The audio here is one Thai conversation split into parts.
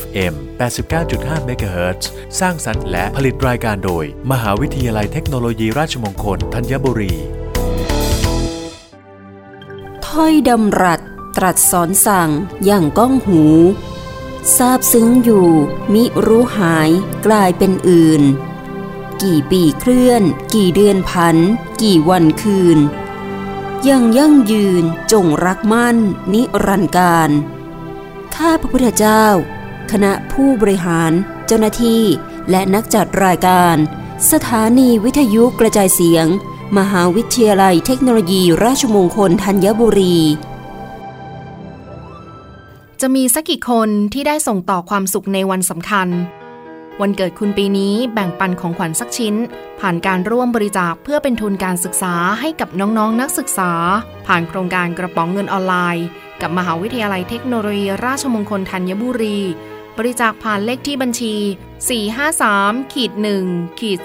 FM 89.5 MHz สร้างสรรค์และผลิตรายการโดย มหาวิทยาลัยเทคโนโลยีราชมงคลธัญบุรี ถ้อยดำรัสตรัสสอนสั่งอย่างก้องหู ทราบซึ้งอยู่ มิรู้หายกลายเป็นอื่น กี่ปีเคลื่อน กี่เดือนพัน กี่วันคืน ยังยั่งยืนจงรักมั่น นิรันดร์การข้าพระพุทธเจ้า คณะผู้บริหาร เจ้าหน้าที่ และนักจัดรายการ สถานีวิทยุกระจายเสียง มหาวิทยาลัยเทคโนโลยีราชมงคลธัญบุรี จะมีสักกี่คนที่ได้ส่งต่อความสุขในวันสำคัญ วันเกิดคุณปีนี้แบ่งปันของขวัญสักชิ้น ผ่านการร่วมบริจาคเพื่อเป็นทุนการศึกษาให้กับน้องๆนนักศึกษา ผ่านโครงการกระป๋องเงินออนไลน์ กับมหาวิทยาลัยเทคโนโลยีราชมงคลธัญบุรี บริจาคผ่านเลขที่บัญชี 453ขีด1ขีด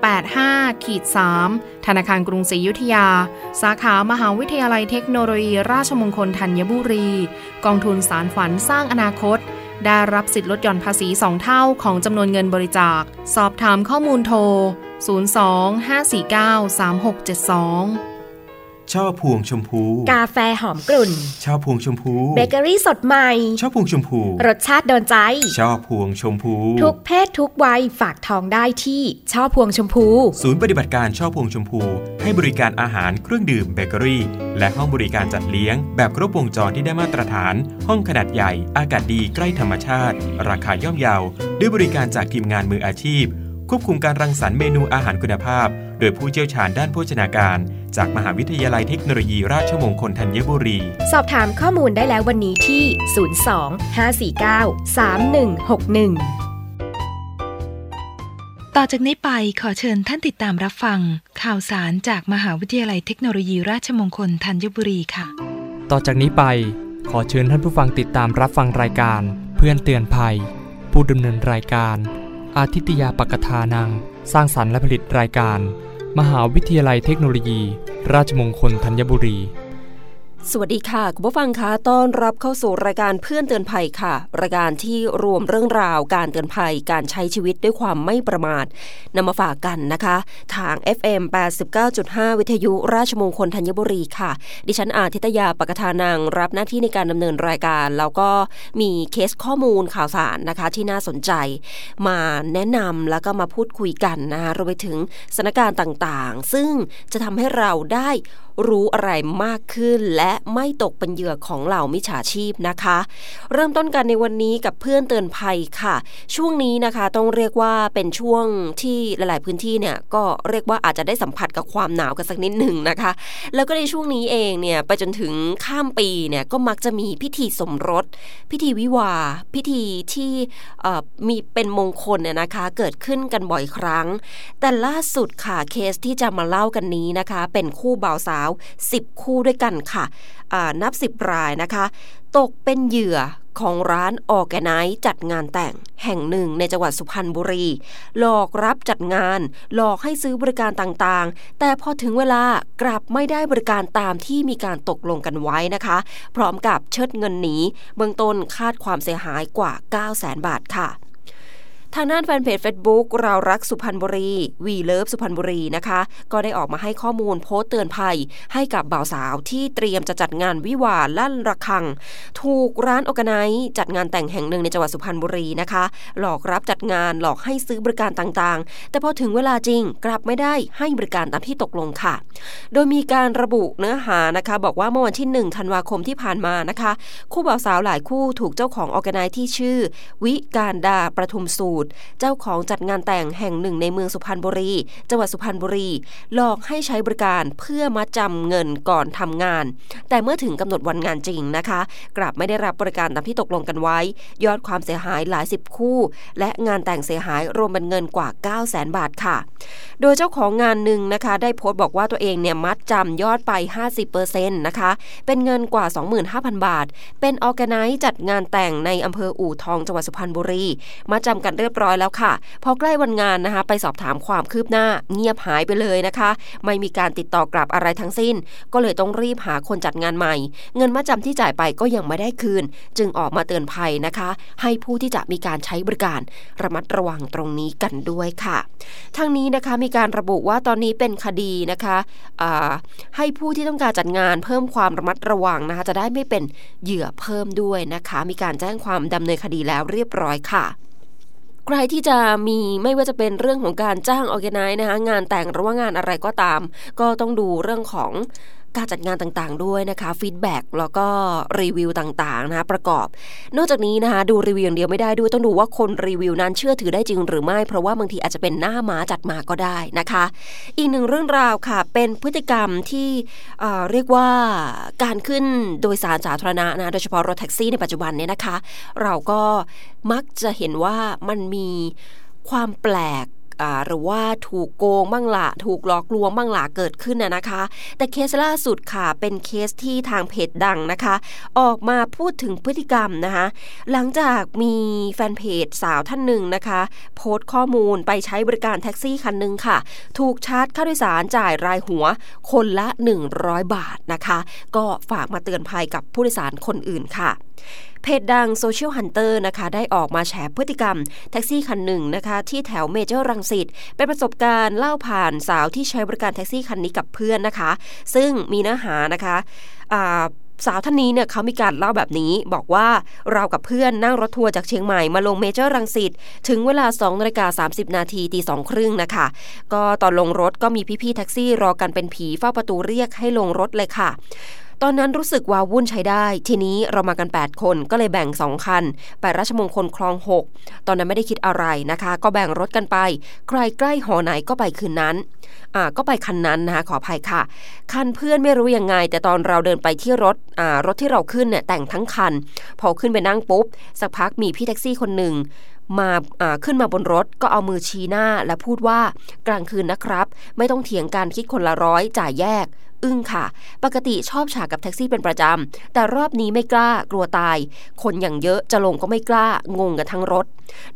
40285ขีด3ธนาคารกรุงศรีอยุธยา สาขามหาวิทยาลัยเทคโนโลยี ราชมงคลธัญบุรี กองทุนสารฝันสร้างอนาคต ได้รับสิทธิลดหย่อนภาษี 2 เท่าของจำนวนเงินบริจาค สอบถามข้อมูลโทร 02-549-3672 ช่อพวงชมพู กาแฟหอมกลุ่นช่อพวงชมพู เบเกอรี่สดใหม่ช่อพวงชมพู รสชาติโดนใจช่อพวงชมพู ทุกเพศทุกวัยฝากทองได้ที่ช่อพวงชมพู ศูนย์ปฏิบัติการช่อพวงชมพู ให้บริการอาหารเครื่องดื่มเบเกอรี่ และห้องบริการจัดเลี้ยง แบบครบวงจรที่ได้มาตรฐาน ห้องขนาดใหญ่ อากาศดีใกล้ธรรมชาติ ราคาย่อมเยาด้วยบริการจากทีมงานมืออาชีพ ควบคุมการรังสรรค์เมนูอาหารคุณภาพ โดยผู้เชี่ยวชาญด้านโภชนาการ จากมหาวิทยาลัยเทคโนโลยีราชมงคลธัญบุรี สอบถามข้อมูลได้แล้ววันนี้ที่ 02-549-3161ต่อจากนี้ไปขอเชิญท่านติดตามรับฟัง ข่าวสารจากมหาวิทยาลัยเทคโนโลยีราชมงคลธัญบุรีค่ะ ต่อจากนี้ไปขอเชิญท่านผู้ฟังติดตามรับฟังรายการ เพื่อนเตือนภัย ผู้ดำเนินรายการ อาทิตยาปกทานัง สร้างสรรค์และผลิตรายการ มหาวิทยาลัยเทคโนโลยี ราชมงคลธัญบุรี สวัสดีค่ะ คุณผู้ฟังคะต้อนรับเข้าสู่รายการเพื่อนเตือนภัยค่ะ รายการที่รวมเรื่องราวการเตือนภัยการใช้ชีวิตด้วยความไม่ประมาทนำมาฝากกันนะคะ ทาง FM 89.5 วิทยุราชมงคลธัญบุรีค่ะ ดิฉันอาทิตยาปกทานังรับหน้าที่ในการดำเนินรายการ แล้วก็มีเคสข้อมูลข่าวสารนะคะ ที่น่าสนใจ มาแนะนำแล้วก็มาพูดคุยกันนะคะรวมไปถึงสถานการณ์ต่างๆ ซึ่งจะทำให้เราได้ รู้อะไรมากขึ้น และไม่ตกเป็นเหยื่อของเหล่ามิจฉาชีพนะคะ เริ่มต้นกันในวันนี้กับเพื่อนเตือนภัยค่ะ ช่วงนี้นะคะต้องเรียกว่าเป็นช่วงที่หลาย ๆ พื้นที่เนี่ยก็เรียกว่าอาจจะได้สัมผัสกับความหนาวกันสักนิดหนึ่งนะคะ แล้วก็ในช่วงนี้เองเนี่ยไปจนถึงข้ามปีเนี่ยก็มักจะมีพิธีสมรส พิธีวิวา พิธีที่มีเป็นมงคลเนี่ยนะคะ เกิดขึ้นกันบ่อยครั้ง แต่ล่าสุดค่ะเคสที่จะมาเล่ากันนี้นะคะ เป็นคู่บ่าวสาว10 คู่ด้วยกันค่ะนับ 10 รายนะคะ ตกเป็นเหยื่อของร้านออแกไนจัดงานแต่งแห่งหนึ่งในจังหวัดสุพรรณบุรี หลอกรับจัดงาน หลอกให้ซื้อบริการต่างๆ แต่พอถึงเวลากลับไม่ได้บริการตามที่มีการตกลงกันไว้นะคะ พร้อมกับเชิดเงินหนีเบื้องต้นคาดความเสียหายกว่า 9 0 0 0 0 0 บาทค่ะ ทางด้านแฟนเพจ Facebook เรารักสุพรรณบุรีวีเลิฟสุพรรณบุรีนะคะ ก็ได้ออกมาให้ข้อมูลโพสต์เตือนภัย ให้กับบ่าวสาวที่เตรียมจะจัดงานวิวาลั่นระฆัง ถูกร้านโอกไนจัดงานแต่งแห่งหนึ่งในจังหวัดสุพรรณบุรีนะคะ หลอกรับจัดงานหลอกให้ซื้อบริการต่างๆ แต่พอถึงเวลาจริงกลับไม่ได้ให้บริการตามที่ตกลงค่ะ โดยมีการระบุเนื้อหานะคะ บอกว่าเมื่อวันที่ 1 ธันวาคมที่ผ่านมานะคะ คู่บ่าวสาวหลายคู่ถูกเจ้าของออกไนที่ชื่อ วิการดาประทุมสูตร เจ้าของจัดงานแต่งแห่งหนึ่งในเมืองสุพรรณบุรี จังหวัดสุพรรณบุรี หลอกให้ใช้บริการเพื่อมาจำเงินก่อนทำงาน แต่เมื่อถึงกำหนดวันงานจริงนะคะ กลับไม่ได้รับบริการตามที่ตกลงกันไว้ ยอดความเสียหายหลายสิบคู่ และงานแต่งเสียหายรวมเป็นเงินกว่า 9 0 0 0 0 0 บาทค่ะ โดยเจ้าของงานหนึ่งนะคะ ได้โพสต์บอกว่าตัวเองเนี่ยมัดจำยอดไป 50%นะคะ เป็นเงินกว่า 25,000 บาท เป็นออแกไนซ์จัดงานแต่งในอำเภออู่ทองจังหวัดสุพรรณบุรี มาจำกันเรียบยบร้อยแล้วค่ะ พอใกล้วันงานนะคะ ไปสอบถามความคืบหน้า เงียบหายไปเลยนะคะ ไม่มีการติดต่อกลับอะไรทั้งสิ้น ก็เลยต้องรีบหาคนจัดงานใหม่ เงินมาจำที่จ่ายไปก็ยังไม่ได้คืน จึงออกมาเตือนภัยนะคะ ให้ผู้ที่จะมีการใช้บริการ ระมัดระวังตรงนี้กันด้วยค่ะ ทั้งนี้นะคะมีการระบุว่าตอนนี้เป็นคดีนะคะให้ผู้ที่ต้องการจัดงานเพิ่มความระมัดระวังนะคะจะได้ไม่เป็นเหยื่อเพิ่มด้วยนะคะ มีการแจ้งความดำเนินคดีแล้วเรียบร้อยค่ะใครที่จะมีไม่ว่าจะเป็นเรื่องของการจ้าง organize นะคะงานแต่งหรือว่างานอะไรก็ตาม ก็ต้องดูเรื่องของ การจัดงานต่างๆ ด้วยนะคะ feedback แล้วก็รีวิวต่างๆนะคะประกอบ นอกจากนี้นะคะดูรีวิวอย่างเดียวไม่ได้ด้วยต้องดูว่าคนรีวิวนั้นเชื่อถือได้จริงหรือไม่ เพราะว่าบางทีอาจจะเป็นหน้าม้าจัดมาก็ได้นะคะ อีกหนึ่งเรื่องราวค่ะ เป็นพฤติกรรมที่เรียกว่าการขึ้นโดยสารสาธารณะนะโดยเฉพาะรถแท็กซี่ในปัจจุบันเนี่ยนะคะ เราก็มักจะเห็นว่ามันมีความแปลก หรือว่าถูกโกงบ้างละถูกหลอกลวงบ้างละเกิดขึ้นนะนะคะ แต่เคสล่าสุดค่ะเป็นเคสที่ทางเพจดังนะคะ ออกมาพูดถึงพฤติกรรมนะคะ หลังจากมีแฟนเพจสาวท่านหนึ่งนะคะ โพสต์ข้อมูลไปใช้บริการแท็กซี่คันหนึ่งค่ะ ถูกชาร์จค่าโดยสารจ่ายรายหัว คนละ 100 บาทนะคะ ก็ฝากมาเตือนภัยกับผู้โดยสารคนอื่นค่ะ เพจดัง Social Hunter นะคะได้ออกมาแฉพฤติกรรม แท็กซี่คันหนึ่งนะคะ ที่แถวเมเจอร์รังสิตเป็นประสบการณ์เล่าผ่านสาวที่ใช้บริการแท็กซี่คันนี้กับเพื่อนนะคะ ซึ่งมีเนื้อหานะคะสาวท่านนี้เนี่ยเขามีการเล่าแบบนี้บอกว่าเรากับเพื่อนนั่งรถทัวร์จากเชียงใหม่มาลงเมเจอร์รังสิตถึงเวลา2นาฬิกา30 นาทีตีสองครึ่งนะคะ ก็ตอนลงรถก็มีพี่ๆแท็กซี่รอกันเป็นผีเฝ้าประตูเรียกให้ลงรถเลยค่ะ ตอนนั้นรู้สึกว่าวุ่นใช้ได้ ทีนี้เรามากัน 8 คนก็เลยแบ่ง 2 คัน ไปราชมงคลคลอง 6 ตอนนั้นไม่ได้คิดอะไรนะคะ ก็แบ่งรถกันไป ใครใกล้หอไหนก็ไปคืนนั้นอ่าก็ไปคันนั้นนะคะขออภัยค่ะ คันเพื่อนไม่รู้ยังไง แต่ตอนเราเดินไปที่รถอ่ารถที่เราขึ้นเนี่ยแต่งทั้งคัน พอขึ้นไปนั่งปุ๊บ สักพักมีพี่แท็กซี่คนหนึ่งมาขึ้นมาบนรถก็เอามือชี้หน้าและพูดว่ากลางคืนนะครับ ไม่ต้องเถียงกันคิดคนละร้อยจ่ายแยก อึ้งค่ะ ปกติชอบฉากกับแท็กซี่เป็นประจำ แต่รอบนี้ไม่กล้ากลัวตาย คนอย่างเยอะจะลงก็ไม่กล้างงกันทั้งรถ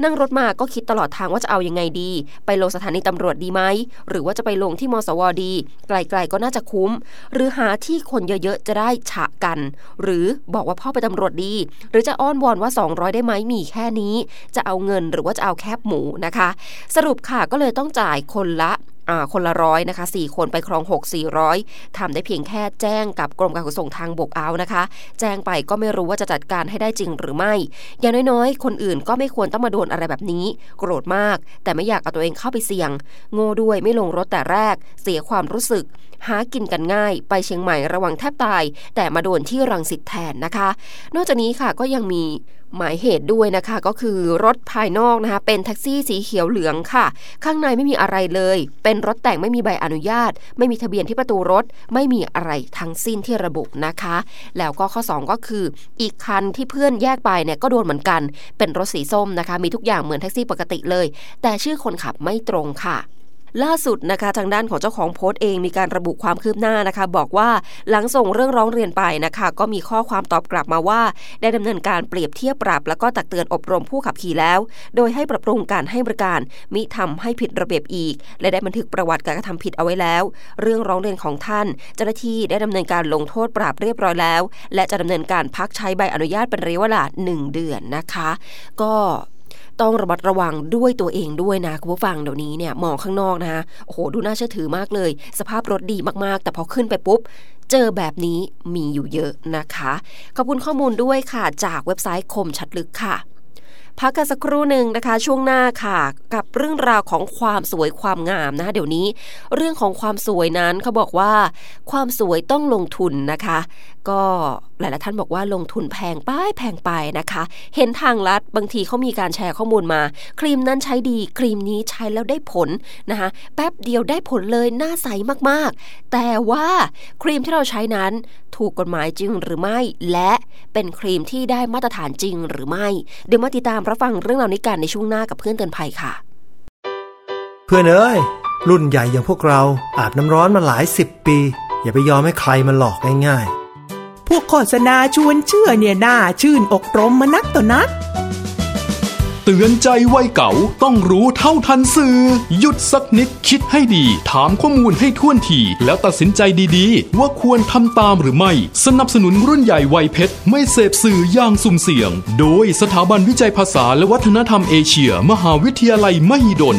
นั่งรถมาก็คิดตลอดทางว่าจะเอายังไงดี ไปลงสถานีตำรวจดีไหม หรือว่าจะไปลงที่มสวดี ไกลๆก็น่าจะคุ้ม หรือหาที่คนเยอะๆจะได้ฉะกัน หรือบอกว่าพ่อไปตำรวจดี หรือจะอ้อนวอนว่า 200 ได้ไหมมีแค่นี้ จะเอาเงินหรือว่าจะเอาแคบหมูนะคะ สรุปค่ะก็เลยต้องจ่ายคนละ คนละร้อยนะคะ4คนไปครอง 6 400ทำได้เพียงแค่แจ้งกับกรมการขนส่งทางบกเอานะคะ แจ้งไปก็ไม่รู้ว่าจะจัดการให้ได้จริงหรือไม่ อย่างน้อยๆ คนอื่นก็ไม่ควรต้องมาโดนอะไรแบบนี้ โกรธมาก แต่ไม่อยากเอาตัวเองเข้าไปเสี่ยง โง่ด้วยไม่ลงรถแต่แรก เสียความรู้สึก หากินกันง่าย ไปเชียงใหม่ระวังแทบตาย แต่มาโดนที่รังสิตแทนนะคะ นอกจากนี้ค่ะก็ยังมีหมายเหตุด้วยนะคะ ก็คือรถภายนอกนะคะ เป็นแท็กซี่สีเขียวเหลืองค่ะ ข้างในไม่มีอะไรเลย เป็นรถแต่งไม่มีใบอนุญาต ไม่มีทะเบียนที่ประตูรถ ไม่มีอะไรทั้งสิ้นที่ระบุนะคะ แล้วก็ข้อ 2 ก็คือ อีกคันที่เพื่อนแยกไปเนี่ยก็โดนเหมือนกัน เป็นรถสีส้มนะคะ มีทุกอย่างเหมือนแท็กซี่ปกติเลย แต่ชื่อคนขับไม่ตรงค่ะ ล่าสุดนะคะทางด้านของเจ้าของโพสต์เองมีการระบุความคืบหน้านะคะ บอกว่าหลังส่งเรื่องร้องเรียนไปนะคะ ก็มีข้อความตอบกลับมาว่า ได้ดำเนินการเปรียบเทียบปรับ แล้วก็ตักเตือนอบรมผู้ขับขี่แล้ว โดยให้ปรับปรุงการให้บริการมิทำให้ผิดระเบียบอีก และได้บันทึกประวัติการกระทำผิดเอาไว้แล้ว เรื่องร้องเรียนของท่าน เจ้าหน้าที่ได้ดำเนินการลงโทษปรับเรียบร้อยแล้ว และจะดำเนินการพักใช้ใบอนุญาตเป็นระยะเวลา1เดือนนะคะ ก็ ต้องระมัดระวังด้วยตัวเองด้วยนะคุณผู้ฟังเดี๋ยวนี้เนี่ยมองข้างนอกนะคะโอ้โหดูน่าเชื่อถือมากเลย สภาพรถดีมากๆ แต่พอขึ้นไปปุ๊บเจอแบบนี้มีอยู่เยอะนะคะ ขอบคุณข้อมูลด้วยค่ะจากเว็บไซต์คมชัดลึกค่ะพักกันสักครู่หนึ่งนะคะ ช่วงหน้าค่ะ กับเรื่องราวของความสวยความงามนะคะเดี๋ยวนี้ เรื่องของความสวยนั้นเขาบอกว่า ความสวยต้องลงทุนนะคะ ก็หลายๆท่านบอกว่าลงทุนแพงป้ายแพงไปนะคะ เห็นทางลัดบางทีเขามีการแชร์ข้อมูลมา ครีมนั้นใช้ดี ครีมนี้ใช้แล้วได้ผลนะคะแป๊บเดียวได้ผลเลยหน้าใสมากๆ แต่ว่าครีมที่เราใช้นั้นถูกกฎหมายจริงหรือไม่ และเป็นครีมที่ได้มาตรฐานจริงหรือไม่ เดี๋ยวมาติดตามรับฟังเรื่องราวนี้กันในช่วงหน้ากับเพื่อนเตือนภัยค่ะ เพื่อนเอ้ยรุ่นใหญ่อย่างพวกเราอาบน้ำร้อนมาหลายสิบปี อย่าไปยอมให้ใครมาหลอกง่ายๆ พวกโฆษณาชวนเชื่อเนี่ยน่าชื่นอกรมมานักต่อนัก เตือนใจวัยเก่าต้องรู้เท่าทันสื่อ หยุดสักนิดคิดให้ดี ถามข้อมูลให้ท่วนที แล้วตัดสินใจดีๆ ว่าควรทำตามหรือไม่ สนับสนุนรุ่นใหญ่วัยเพชร ไม่เสพสื่ออย่างสุ่มเสี่ยง โดยสถาบันวิจัยภาษาและวัฒนธรรมเอเชีย มหาวิทยาลัยมหิดล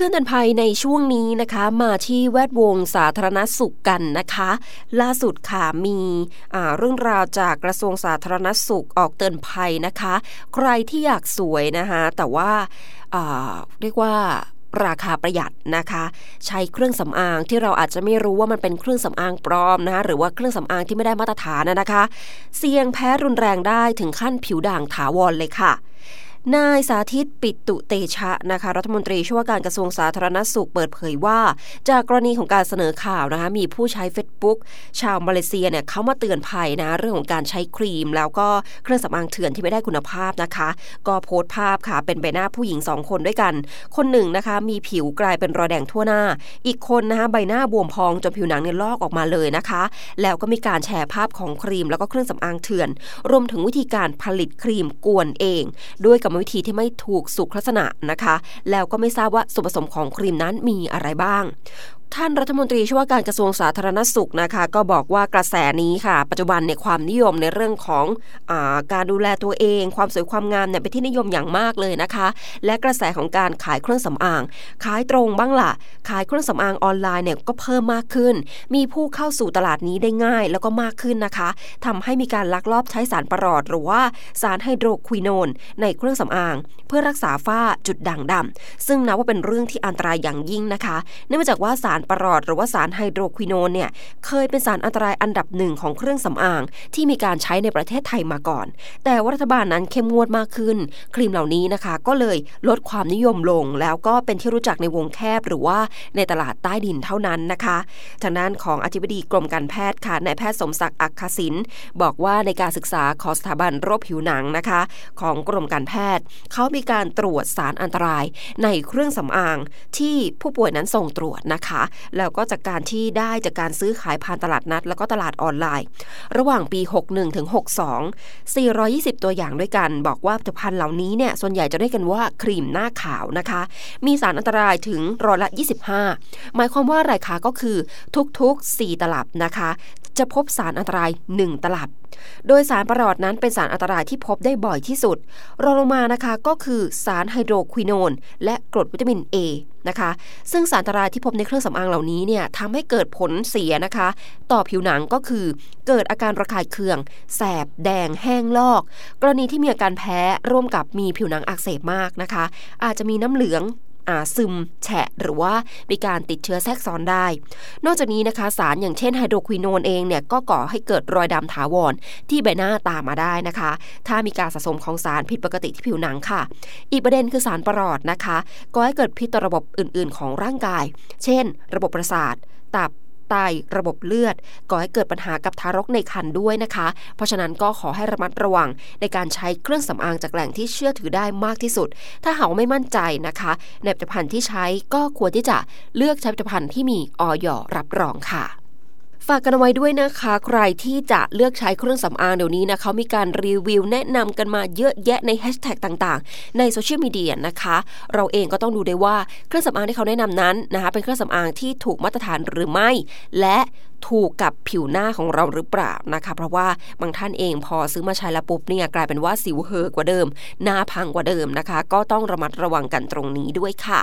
พื่อนเตือนภัยในช่วงนี้นะคะมาที่แวดวงสาธารณสุขกันนะคะ ล่าสุดค่ะมีเรื่องราวจากกระทรวงสาธารณสุขออกเตือนภัยนะคะ ใครที่อยากสวยนะคะแต่ว่าเรียกว่าราคาประหยัดนะคะ ใช้เครื่องสำอางที่เราอาจจะไม่รู้ว่ามันเป็นเครื่องสำอางปลอมนะคะหรือว่าเครื่องสำอางที่ไม่ได้มาตรฐานนะคะ เสี่ยงแพ้รุนแรงได้ถึงขั้นผิวด่างถาวรเลยค่ะ นายสาธิตปิตุเตชะนะคะรัฐมนตรีช่วยการกระทรวงสาธารณสุขเปิดเผยว่า จากกรณีของการเสนอข่าวนะคะมีผู้ใช้ Facebook ชาวมาเลเซียเนี่ยเขามาเตือนภัยนะเรื่องของการใช้ครีม แล้วก็เครื่องสำอางเถื่อนที่ไม่ได้คุณภาพนะคะ ก็โพสต์ภาพค่ะเป็นใบหน้าผู้หญิง 2 คนด้วยกัน คนหนึ่งนะคะมีผิวกลายเป็นรอยแดงทั่วหน้า อีกคนนะคะใบหน้าบวมพองจนผิวหนังเนี่ยลอกออกมาเลยนะคะ แล้วก็มีการแชร์ภาพของครีม แล้วก็เครื่องสำอางเถื่อน รวมถึงวิธีการผลิตครีมกวนเอง ด้วยกรรมวิธีที่ไม่ถูกสุขลักษณะนะคะ แล้วก็ไม่ทราบว่าส่วนผสมของครีมนั้นมีอะไรบ้าง ท่านรัฐมนตรีช่วยการกระทรวงสาธารณสุขนะคะ ก็บอกว่ากระแสนี้ค่ะ ปัจจุบันในความนิยมในเรื่องของอาการดูแลตัวเอง ความสวยความงามเนี่ยเป็นที่นิยมอย่างมากเลยนะคะ และกระแสของการขายเครื่องสำอาง ขายตรงบ้างล่ะ ขายเครื่องสำอางออนไลน์เนี่ยก็เพิ่มมากขึ้น มีผู้เข้าสู่ตลาดนี้ได้ง่ายแล้วก็มากขึ้นนะคะทำให้มีการลักลอบใช้สารประหลอด หรือว่าสารไฮโดรควินอนในเครื่องสำอาง เพื่อรักษาฝ้าจุดด่างดำซึ่งนับว่าเป็นเรื่องที่อันตรายอย่างยิ่งนะคะ เนื่องจากว่าสารประหลอดหรือว่าสารไฮโดรควินอนเนี่ยเคยเป็นสารอันตรายอันดับหนึ่งของเครื่องสำอาง ที่มีการใช้ในประเทศไทยมาก่อน แต่ว่ารัฐบาลนั้นเข้มงวดมากขึ้น ครีมเหล่านี้นะคะ ก็เลยลดความนิยมลง แล้วก็เป็นที่รู้จักในวงแคบหรือว่าในตลาดใต้ดินเท่านั้นนะคะทางด้านของอธิบดีกรมการแพทย์ค่ะนายแพทย์สมศักดิ์อักขศินบอกว่าในการศึกษาของสถาบันโรคผิวหนังนะคะ ของกรมการแพทย์ เขามีการตรวจสารอันตรายในเครื่องสำอางที่ผู้ป่วยนั้นส่งตรวจนะคะแล้วก็จากการที่ได้จากการซื้อขายผ่านตลาดนัด แล้วก็ตลาดออนไลน์ ระหว่างปี 61ถึง62 420 ตัวอย่างด้วยกัน บอกว่าผลิตภัณฑ์เหล่านี้เนี่ยส่วนใหญ่จะเรียกกันว่าครีมหน้าขาวนะคะ มีสารอันตรายถึงร้อยละ 25 หมายความว่าอะไรคะก็คือทุกๆ 4 ตลับนะคะ จะพบสารอันตราย 1 ตลับ โดยสารประหลอดนั้นเป็นสารอันตรายที่พบได้บ่อยที่สุด รองลงมานะคะก็คือสารไฮโดรควินอนและกรดวิตามิน A นะคะ ซึ่งสารอันตรายที่พบในเครื่องสำอางเหล่านี้เนี่ยทำให้เกิดผลเสียนะคะ ต่อผิวหนังก็คือเกิดอาการระคายเคือง แสบ แดง แห้งลอก กรณีที่มีอาการแพ้ร่วมกับมีผิวหนังอักเสบมากนะคะ อาจจะมีน้ำเหลือง ซึมแฉะ หรือว่ามีการติดเชื้อแทรกซ้อนได้ นอกจากนี้นะคะสารอย่างเช่นไฮโดรควินอนเองเนี่ยก็ก่อให้เกิดรอยดำถาวรที่ใบหน้าตามมาได้นะคะ ถ้ามีการสะสมของสารผิดปกติที่ผิวหนังค่ะ อีกประเด็นคือสารประหลอดนะคะ ก็ให้เกิดพิษต่อระบบอื่น ๆ ของร่างกาย เช่น ระบบประสาท ตับ ไตระบบเลือด ก่อให้เกิดปัญหากับทารกในครรภ์ด้วยนะคะ เพราะฉะนั้นก็ขอให้ระมัดระวังในการใช้เครื่องสำอางจากแหล่งที่เชื่อถือได้มากที่สุด ถ้าหากไม่มั่นใจนะคะในผลิตภัณฑ์ที่ใช้ก็ควรที่จะเลือกใช้ผลิตภัณฑ์ที่มีอย.รับรองค่ะ ฝากกันเอาไว้ด้วยนะคะ ใครที่จะเลือกใช้เครื่องสำอางเดี๋ยวนี้นะเขามีการรีวิวแนะนำกันมาเยอะแยะในแฮชแท็กต่างๆ ในโซเชียลมีเดียนะคะ เราเองก็ต้องดูได้ว่าเครื่องสำอางที่เขาแนะนำนั้นนะคะเป็นเครื่องสำอางที่ถูกมาตรฐานหรือไม่ และถูกกับผิวหน้าของเราหรือเปล่านะคะ เพราะว่าบางท่านเองพอซื้อมาใช้แล้วปุ๊บเนี่ยกลายเป็นว่าสิวเห่อกว่าเดิม หน้าพังกว่าเดิมนะคะ ก็ต้องระมัดระวังกันตรงนี้ด้วยค่ะ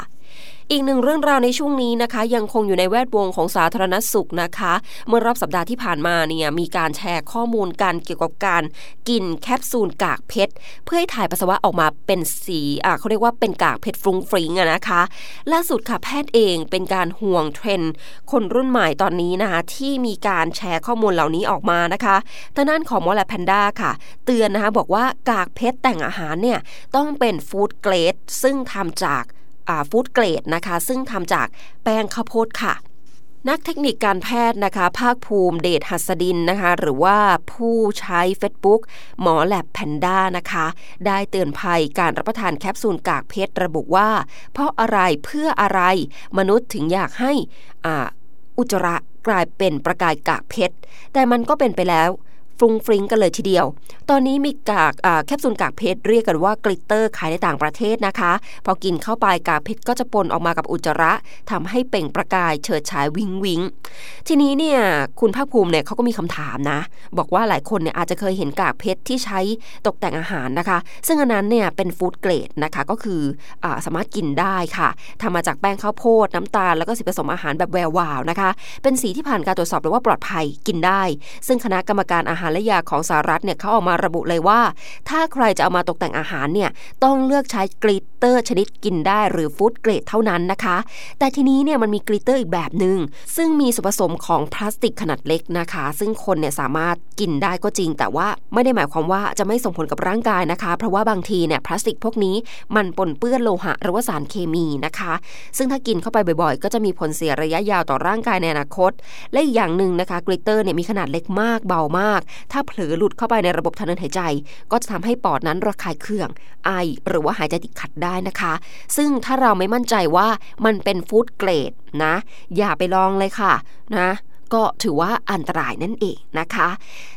อีกหนึ่งเรื่องราวในช่วงนี้นะคะ ยังคงอยู่ในแวดวงของสาธารณสุขนะคะ เมื่อรอบสัปดาห์ที่ผ่านมาเนี่ยมีการแชร์ข้อมูลการเกี่ยวกับการกินแคปซูลกากเพชรเพื่อให้ถ่ายปัสสาวะออกมาเป็นสีอ่าเขาเรียกว่าเป็นกากเพชรฟรุ้งฟริ้งอะนะคะ ล่าสุดค่ะแพทย์เองเป็นการห่วงเทรนด์คนรุ่นใหม่ตอนนี้นะคะที่มีการแชร์ข้อมูลเหล่านี้ออกมานะคะทางด้านของมอลแลแพนด้าค่ะ เตือนนะคะบอกว่ากากเพชรแต่งอาหารเนี่ยต้องเป็นฟู้ดเกรดซึ่งทำจาก ฟู้ดเกรดนะคะ ซึ่งทำจากแป้งข้าวโพดค่ะนักเทคนิคการแพทย์นะคะ ภาคภูมิเดชหัสดินนะคะ หรือว่าผู้ใช้ Facebook หมอแลบแพนด้านะคะ ได้เตือนภัยการรับประทานแคปซูลกากเพชรระบุว่า เพราะอะไรเพื่ออะไรมนุษย์ถึงอยากให้ออุจจาระกลายเป็นประกายกากเพชรแต่มันก็เป็นไปแล้ว ฟรุงฟริงกันเลยทีเดียว ตอนนี้มีกากแคปซูลกากเพชรเรียกกันว่ากลิตเตอร์ขายในต่างประเทศนะคะ พอกินเข้าไปกากเพชรก็จะปนออกมากับอุจจาระทำให้เปล่งประกายเฉิดฉายวิงวิงทีนี้เนี่ยคุณภาคภูมิเนี่ยเขาก็มีคำถามนะ บอกว่าหลายคนเนี่ยอาจจะเคยเห็นกากเพชรที่ใช้ตกแต่งอาหารนะคะ ซึ่งอันนั้นเนี่ยเป็นฟู้ดเกรดนะคะก็คืออสามารถกินได้ค่ะทำมาจากแป้งข้าวโพดน้ำตาลแล้วก็สีผสมอาหารแบบแวววาวนะคะ เป็นสีที่ผ่านการตรวจสอบแล้วว่าปลอดภัยกินได้ ซึ่งคณะกรรมการอาหารและยาของสหรัฐเนี่ยเขาออกมาระบุเลยว่า ถ้าใครจะเอามาตกแต่งอาหารเนี่ยต้องเลือกใช้ glitter ชนิดกินได้หรือ food grade เท่านั้นนะคะ แต่ทีนี้เนี่ยมันมี glitter อีกแบบหนึ่งซึ่งมีส่วนผสมของพลาสติกขนาดเล็กนะคะ ซึ่งคนเนี่ยสามารถกินได้ก็จริง แต่ว่าไม่ได้หมายความว่าจะไม่ส่งผลกับร่างกายนะคะ เพราะว่าบางทีเนี่ยพลาสติกพวกนี้มันปนเปื้อนโลหะหรือว่าสารเคมีนะคะ ซึ่งถ้ากินเข้าไปบ่อยๆ ก็จะมีผลเสียระยะยาวต่อร่างกายในอนาคต และอีกอย่างหนึ่งนะคะกลิตเตอร์เนี่ยมีขนาดเล็กมากเบามากถ้าเผลอหลุดเข้าไปในระบบทางเดินหายใจ ก็จะทำให้ปอดนั้นระคายเคือง ไอ หรือว่าหายใจติดขัดได้นะคะ ซึ่งถ้าเราไม่มั่นใจว่ามันเป็นฟู้ดเกรดนะ อย่าไปลองเลยค่ะนะก็ถือว่าอันตรายนั่นเองนะคะ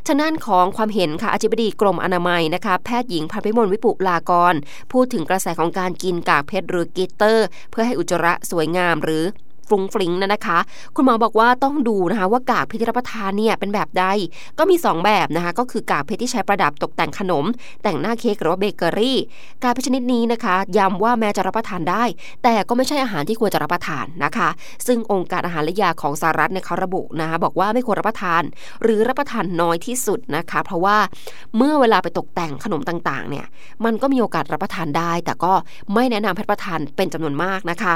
ทางด้านของความเห็นค่ะอธิบดีกรมอนามัยนะคะ แพทย์หญิงพันพิมลวิปุลากร พูดถึงกระแสของการกินกากเพชรหรือกิตเตอร์ เพื่อให้อุจจาระสวยงามหรือ ฟรุงฟริงนะนะคะ คุณหมอบอกว่าต้องดูนะคะว่ากากเพชรที่รับประทานเนี่ยเป็นแบบใด ก็มี 2 แบบนะคะ ก็คือกากเพชรที่ใช้ประดับตกแต่งขนม แต่งหน้าเค้กหรือว่าเบเกอรี่กากเพชรชนิดนี้นะคะย้ำว่าแม้จะรับประทานได้ แต่ก็ไม่ใช่อาหารที่ควรจะรับประทานนะคะ ซึ่งองค์การอาหารและยาของสหรัฐเนี่ยเขาระบุนะคะบอกว่าไม่ควรรับประทาน หรือรับประทานน้อยที่สุดนะคะ เพราะว่าเมื่อเวลาไปตกแต่งขนมต่างๆเนี่ยมันก็มีโอกาสรับประทานได้ แต่ก็ไม่แนะนำให้รับประทานเป็นจำนวนมากนะคะ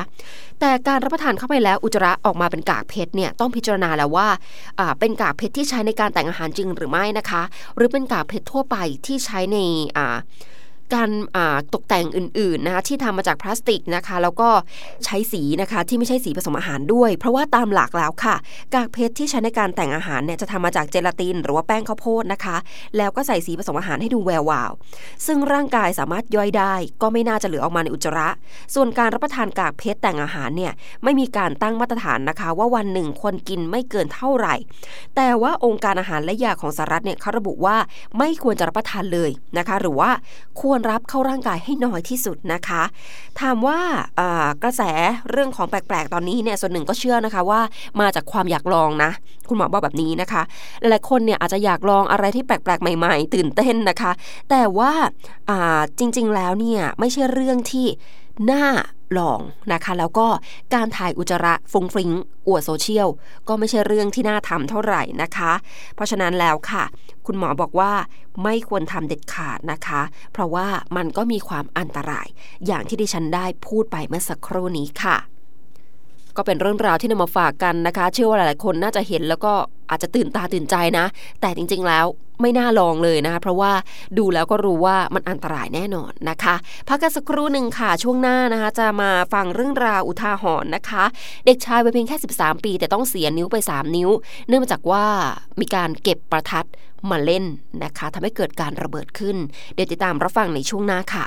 แต่การรับประทานเข้าไปแล้วอุจจาระออกมาเป็นกากเพชรเนี่ยต้องพิจารณาแล้วว่าเป็นกากเพชรที่ใช้ในการแต่งอาหารจริงหรือไม่นะคะ หรือเป็นกากเพชรทั่วไปที่ใช้ใน การตกแต่งอื่นๆนะคะที่ทำมาจากพลาสติกนะคะ แล้วก็ใช้สีนะคะที่ไม่ใช่สีผสมอาหารด้วย เพราะว่าตามหลักแล้วค่ะ กากเพชรที่ใช้ในการแต่งอาหารเนี่ยจะทำมาจากเจลาติน หรือว่าแป้งข้าวโพดนะคะ แล้วก็ใส่สีผสมอาหารให้ดูแวววาว ซึ่งร่างกายสามารถย่อยได้ ก็ไม่น่าจะเหลือออกมาในอุจจาระ ส่วนการรับประทานกากเพชรแต่งอาหารเนี่ยไม่มีการตั้งมาตรฐานนะคะ ว่าวันหนึ่งควรกินไม่เกินเท่าไหร่ แต่ว่าองค์การอาหารและยาของสหรัฐเนี่ยเขาระบุว่าไม่ควรจะรับประทานเลยนะคะ หรือว่าควรรรับเข้าร่างกายให้น้อยที่สุดนะคะ ถามว่ากระแสเรื่องของแปลกๆ ตอนนี้เนี่ยส่วนหนึ่งก็เชื่อนะคะว่ามาจากความอยากลองนะ คุณหมอบอกแบบนี้นะคะหลายๆคนเนี่ยอาจจะอยากลองอะไรที่แปลกๆ ใหม่ ๆ ตื่นเต้นนะคะ แต่ว่าจริงๆแล้วเนี่ยไม่ใช่เรื่องที่น่า ลองนะคะ แล้วก็การถ่ายอุจจาระฟงฟริงอวดโซเชียล ก็ไม่ใช่เรื่องที่น่าทำเท่าไหร่นะคะ เพราะฉะนั้นแล้วค่ะ คุณหมอบอกว่าไม่ควรทำเด็ดขาดนะคะ เพราะว่ามันก็มีความอันตราย อย่างที่ดิฉันได้พูดไปเมื่อสักครู่นี้ค่ะ ก็เป็นเรื่องราวที่นำมาฝากกันนะคะ เชื่อว่าหลายๆคนน่าจะเห็นแล้วก็อาจจะตื่นตาตื่นใจนะ แต่จริงๆแล้วไม่น่าลองเลยนะคะเพราะว่าดูแล้วก็รู้ว่ามันอันตรายแน่นอนนะคะพักกันสักครู่หนึ่งค่ะช่วงหน้านะคะ จะมาฟังเรื่องราวอุทาหรณ์นะคะ เด็กชายวัยเพียงแค่ 13 ปี แต่ต้องเสียนิ้วไป 3 นิ้ว เนื่องมาจากว่ามีการเก็บประทัดมาเล่นนะคะทำให้เกิดการระเบิดขึ้น เดี๋ยวติดตามรับฟังในช่วงหน้าค่ะ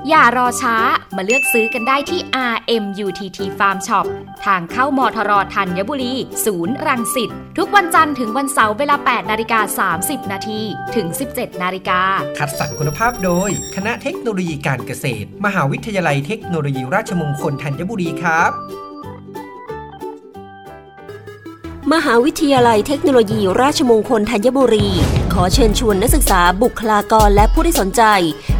อย่ารอช้ามาเลือกซื้อกันได้ที่ RMUTT Farm Shop ทางเข้ามทรธัญบุรี ศูนย์รังสิตทุกวันจันทร์ถึงวันเสาร์เวลา 8 นาฬิกา 30 นาทีถึง 17 นาฬิกา คัดสรรคุณภาพโดย คณะเทคโนโลยีการเกษตร มหาวิทยาลัยเทคโนโลยีราชมงคลธัญบุรีครับ มหาวิทยาลัยเทคโนโลยีราชมงคลธัญบุรี ขอเชิญชวนนักศึกษาบุคลากรและผู้ที่สนใจ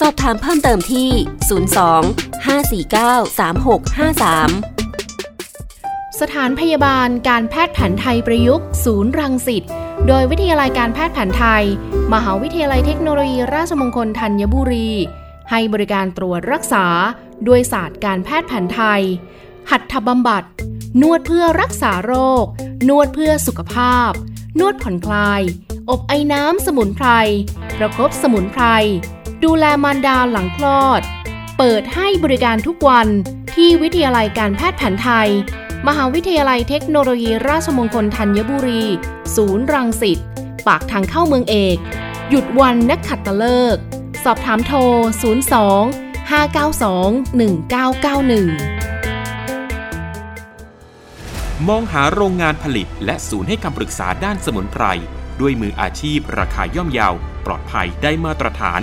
สอบถามเพิ่มเติมที่ 02 549 3653 สถานพยาบาลการแพทย์แผนไทยประยุกต์ ศูนย์รังสิต โดยวิทยาลัยการแพทย์แผนไทย มหาวิทยาลัยเทคโนโลยีราชมงคลธัญบุรี ให้บริการตรวจรักษา ด้วยศาสตร์การแพทย์แผนไทย หัตถบำบัด นวดเพื่อรักษาโรค นวดเพื่อสุขภาพ นวดผ่อนคลาย อบไอน้ำสมุนไพร ประครบสมุนไพร ดูแลมารดาหลังคลอด เปิดให้บริการทุกวันที่วิทยาลัยการแพทย์แผนไทย มหาวิทยาลัยเทคโนโลยีราชมงคลธัญบุรี ศูนย์รังสิต ปากทางเข้าเมืองเอก หยุดวันนักขัดตะเลิก สอบถามโทร 02 592 1991 มองหาโรงงานผลิตและศูนย์ให้คำปรึกษาด้านสมุนไพร ด้วยมืออาชีพราคาย่อมเยาปลอดภัยได้มาตรฐาน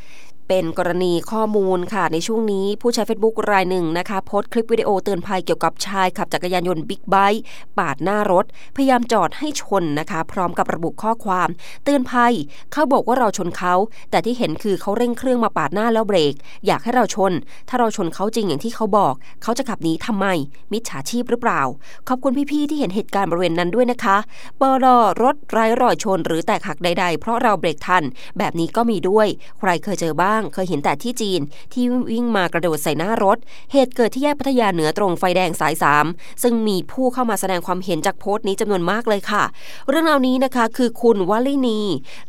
เป็นกรณีข้อมูลค่ะ ในช่วงนี้ผู้ใช้ Facebook รายหนึ่งนะคะโพสต์คลิปวิดีโอเตือนภัยเกี่ยวกับชายขับจักรยานยนต์บิ๊กไบค์ปาดหน้ารถ พยายามจอดให้ชนนะคะ พร้อมกับระบุข้อความ เตือนภัย เขาบอกว่าเราชนเขา แต่ที่เห็นคือเขาเร่งเครื่องมาปาดหน้าแล้วเบรก อยากให้เราชน ถ้าเราชนเขาจริงอย่างที่เขาบอก เขาจะขับหนีทำไม มิจฉาชีพหรือเปล่า ขอบคุณพี่ๆที่เห็นเหตุการณ์บริเวณนั้นด้วยนะคะปลอรถไร้รอยชน หรือแตกหักใด ๆ เพราะเราเบรกทัน แบบนี้ก็มีด้วย ใครเคยเจอบ้างเคยเห็นแต่ที่จีน ที่วิ่งมากระโดดใส่หน้ารถ เหตุเกิดที่แยกพัทยาเหนือตรงไฟแดงสาย 3 ซึ่งมีผู้เข้ามาแสดงความเห็นจากโพสต์นี้จำนวนมากเลยค่ะ เรื่องราวนี้นะคะคือคุณวลินี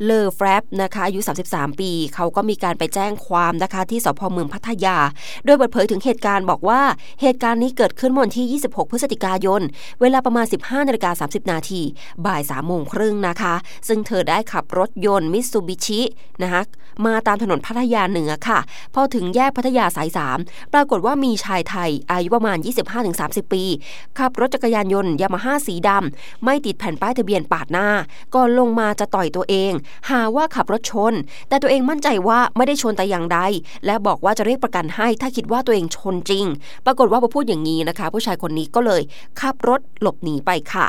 เลอแฟรบนะคะอายุ 33 ปี เขาก็มีการไปแจ้งความนะคะที่สพเมืองพัทยา โดยเปิดเผยถึงเหตุการณ์บอกว่าเหตุการณ์นี้เกิดขึ้นวันที่ 26 พฤศจิกายน เวลาประมาณ 15นาฬิกา30 นาที บ่าย3โมงครึ่งนะคะ ซึ่งเธอได้ขับรถยนต์มิตซูบิชินะคะมาตามถนนพัทาเหนือค่ะ พอถึงแยกพัทยาสาย 3 ปรากฏว่ามีชายไทยอายุประมาณ 25-30 ปี ขับรถจักรยานยนต์ยามาฮ่าสีดำไม่ติดแผ่นป้ายทะเบียนปาดหน้าก่อนลงมาจะต่อยตัวเอง หาว่าขับรถชน แต่ตัวเองมั่นใจว่าไม่ได้ชนแต่อย่างใด และบอกว่าจะเรียกประกันให้ถ้าคิดว่าตัวเองชนจริง ปรากฏว่าพอพูดอย่างนี้นะคะ ผู้ชายคนนี้ก็เลยขับรถหลบหนีไปค่ะ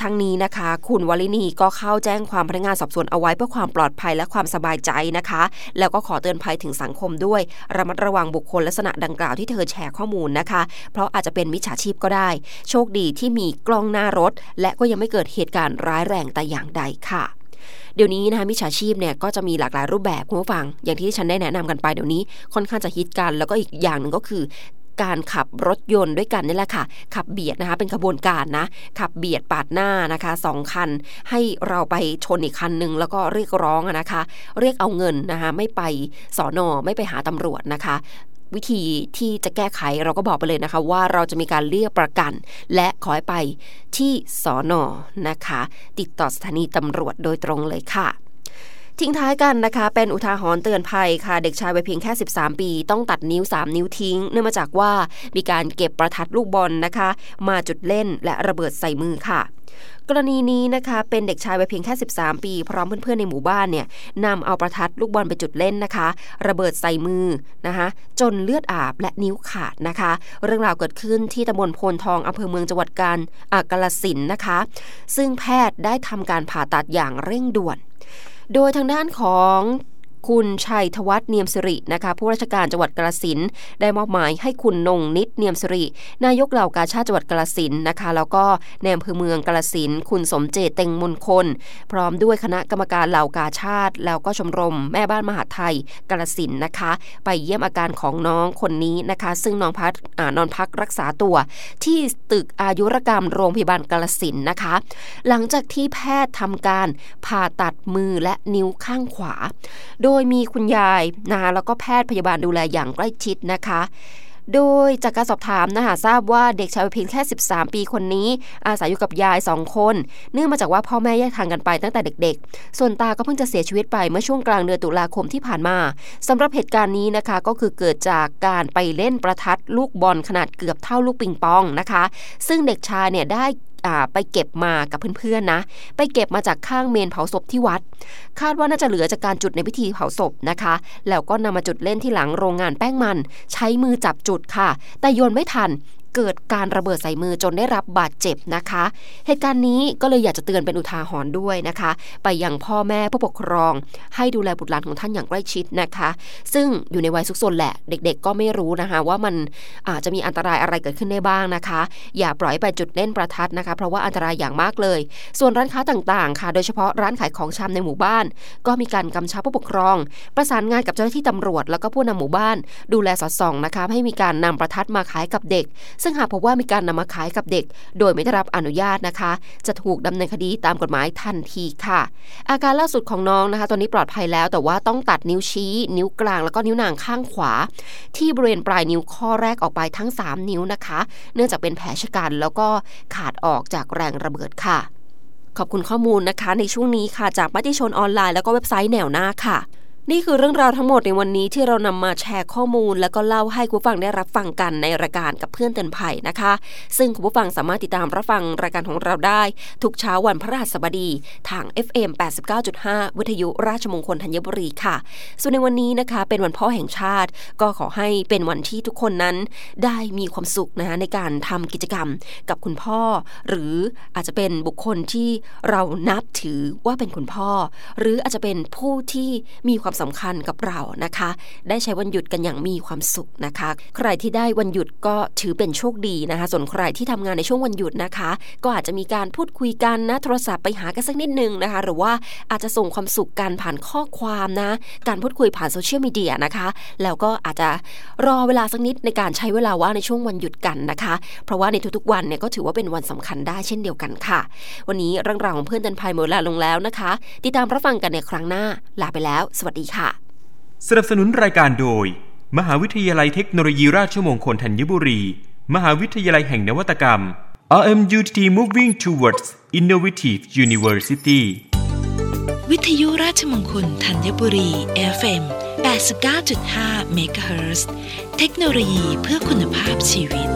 ทั้งนี้นะคะ คุณวลินีก็เข้าแจ้งความพนักงานสอบสวนเอาไว้เพื่อความปลอดภัยและความสบายใจนะคะ แล้วก็ขอเตือนภัยถึงสังคมด้วย ระมัดระวังบุคคลลักษณะดังกล่าวที่เธอแชร์ข้อมูลนะคะ เพราะอาจจะเป็นมิจฉาชีพก็ได้ โชคดีที่มีกล้องหน้ารถ และก็ยังไม่เกิดเหตุการณ์ร้ายแรงแต่อย่างใดค่ะเดี๋ยวนี้นะคะมิจฉาชีพเนี่ยก็จะมีหลากหลายรูปแบบคุณผู้ฟัง อย่างที่ฉันได้แนะนำกันไปเดี๋ยวนี้ค่อนข้างจะฮิตกัน แล้วก็อีกอย่างหนึ่งก็คือ การขับรถยนต์ด้วยกันนี่แหละค่ะ ขับเบียดนะคะเป็นขบวนการนะ ขับเบียดปาดหน้านะคะสองคัน ให้เราไปชนอีกคันหนึ่งแล้วก็เรียกร้องนะคะ เรียกเอาเงินนะคะไม่ไปสอนอไม่ไปหาตำรวจนะคะวิธีที่จะแก้ไขเราก็บอกไปเลยนะคะ ว่าเราจะมีการเรียกประกัน และขอให้ไปที่สอนอนะคะ ติดต่อสถานีตำรวจโดยตรงเลยค่ะ ทิ้งท้ายกันนะคะ เป็นอุทาหรณ์เตือนภัยค่ะ เด็กชายวัยเพียงแค่ 13 ปี ต้องตัดนิ้ว 3 นิ้วทิ้ง เนื่องมาจากว่ามีการเก็บประทัดลูกบอลนะคะ มาจุดเล่นและระเบิดใส่มือค่ะกรณีนี้นะคะเป็นเด็กชายวัยเพียงแค่ 13 ปี พร้อมเพื่อนๆในหมู่บ้านเนี่ยนำเอาประทัดลูกบอลไปจุดเล่นนะคะ ระเบิดใส่มือนะคะจนเลือดอาบและนิ้วขาดนะคะ เรื่องราวเกิดขึ้นที่ตำบลโพนทองอำเภอเมืองจังหวัดกาญอากาฬสินธุ์นะคะ ซึ่งแพทย์ได้ทำการผ่าตัดอย่างเร่งด่วน โดยทางด้านของ คุณชัยธวัฒน์เนียมสิรินะคะผู้ราชการจังหวัดกาฬสินได้มอบหมายให้คุณนงนิดเนียมสิรินายกเหล่ากาชาติจังหวัดกาฬสินนะคะ แล้วก็ในอำเภอเมืองกาฬสินคุณสมเจตเต็งมนคล พร้อมด้วยคณะกรรมการเหล่ากาชาติ แล้วก็ชมรมแม่บ้านมหาไทยกาฬสินนะคะ ไปเยี่ยมอาการของน้องคนนี้นะคะ ซึ่งน้องพักนอนพักรักษาตัว ที่ตึกอายุรกรรมโรงพยาบาลกาฬสินนะคะ หลังจากที่แพทย์ทำการผ่าตัดมือและนิ้วข้างขวา โดยมีคุณยายนาแล้วก็แพทย์พยาบาลดูแลอย่างใกล้ชิดนะคะ โดยจากการสอบถามนะคะทราบว่าเด็กชายเพียงแค่ 13 ปีคนนี้ อาศัยอยู่กับยาย 2 คน เนื่องมาจากว่าพ่อแม่แยกทางกันไปตั้งแต่เด็กๆ ส่วนตาก็เพิ่งจะเสียชีวิตไปเมื่อช่วงกลางเดือนตุลาคมที่ผ่านมาสำหรับเหตุการณ์นี้นะคะก็คือเกิดจากการไปเล่นประทัดลูกบอลขนาดเกือบเท่าลูกปิงปองนะคะ ซึ่งเด็กชายเนี่ยได้ ไปเก็บมากับเพื่อนๆนะ ไปเก็บมาจากข้างเมนเผาศพที่วัด คาดว่าน่าจะเหลือจากการจุดในพิธีเผาศพนะคะ แล้วก็นำมาจุดเล่นที่หลังโรงงานแป้งมัน ใช้มือจับจุดค่ะ แต่โยนไม่ทัน เกิดการระเบิดใส่มือจนได้รับบาดเจ็บนะคะ เหตุการณ์นี้ก็เลยอยากจะเตือนเป็นอุทาหรณ์ด้วยนะคะ ไปยังพ่อแม่ผู้ปกครอง ให้ดูแลบุตรหลานของท่านอย่างใกล้ชิดนะคะ ซึ่งอยู่ในวัยสุกซนแหละ เด็ก ๆ ก็ไม่รู้นะคะ ว่ามันอาจจะมีอันตรายอะไรเกิดขึ้นได้บ้างนะคะ อย่าปล่อยไปจุดเล่นประทัดนะคะ เพราะว่าอันตรายอย่างมากเลย ส่วนร้านค้าต่างๆ ค่ะ โดยเฉพาะร้านขายของชำในหมู่บ้าน ก็มีการกำชับผู้ปกครอง ประสานงานกับเจ้าหน้าที่ตำรวจ แล้วก็ผู้นำหมู่บ้าน ดูแลสอดส่องนะคะให้มีการนำประทัดมาขายกับเด็กซึ่งหากพบว่ามีการนำมาขายกับเด็ก โดยไม่ได้รับอนุญาตนะคะ จะถูกดำเนินคดีตามกฎหมายทันทีค่ะ อาการล่าสุดของน้องนะคะ ตอนนี้ปลอดภัยแล้วแต่ว่าต้องตัดนิ้วชี้ นิ้วกลางแล้วก็นิ้วนางข้างขวา ที่บริเวณปลายนิ้วข้อแรกออกไปทั้ง 3 นิ้วนะคะ เนื่องจากเป็นแผลชะกันแล้วก็ขาดออกจากแรงระเบิดค่ะ ขอบคุณข้อมูลนะคะ ในช่วงนี้ค่ะจากมติชนออนไลน์แล้วก็เว็บไซต์แนวหน้าค่ะ นี่คือเรื่องราวทั้งหมดในวันนี้ที่เรานำมาแชร์ข้อมูล แล้วก็เล่าให้คุณผู้ฟังได้รับฟังกันในรายการกับเพื่อนเตือนภัยนะคะ ซึ่งคุณผู้ฟังสามารถติดตามรับฟังรายการของเราได้ ทุกเช้าวันพฤหัสบดี ทาง FM 89.5 วิทยุราชมงคลธัญบุรีค่ะ ส่วนในวันนี้นะคะ เป็นวันพ่อแห่งชาติ ก็ขอให้เป็นวันที่ทุกคนนั้น ได้มีความสุขนะคะในการทำกิจกรรมกับคุณพ่อ หรืออาจจะเป็นบุคคลที่เรานับถือว่าเป็นคุณพ่อ หรืออาจจะเป็นผู้ที่มีความสำคัญกับเรานะคะ ได้ใช้วันหยุดกันอย่างมีความสุขนะคะ ใครที่ได้วันหยุดก็ถือเป็นโชคดีนะคะ ส่วนใครที่ทำงานในช่วงวันหยุดนะคะ ก็อาจจะมีการพูดคุยกันนะโทรศัพท์ไปหากันสักนิดนึงนะคะ หรือว่าอาจจะส่งความสุขกันผ่านข้อความนะ การพูดคุยผ่านโซเชียลมีเดียนะคะ แล้วก็อาจจะรอเวลาสักนิดในการใช้เวลาว่างในช่วงวันหยุดกันนะคะ เพราะว่าในทุกๆวันเนี่ยก็ถือว่าเป็นวันสำคัญได้เช่นเดียวกันค่ะ วันนี้เรื่องราวของเพื่อนเตือนภัยหมดเวลาลงแล้วนะคะ ติดตามรับฟังกันในครั้งหน้าลาไปแล้ว สวัสดีค่ะ สนับสนุนรายการโดย มหาวิทยาลัยเทคโนโลยีราชมงคลธัญบุรี มหาวิทยาลัยแห่งนวัตกรรม RMUTT Moving Towards Innovative University วิทยุราชมงคลธัญบุรี FM 89.5เมกะเฮิรตซ์เทคโนโลยีเพื่อคุณภาพชีวิต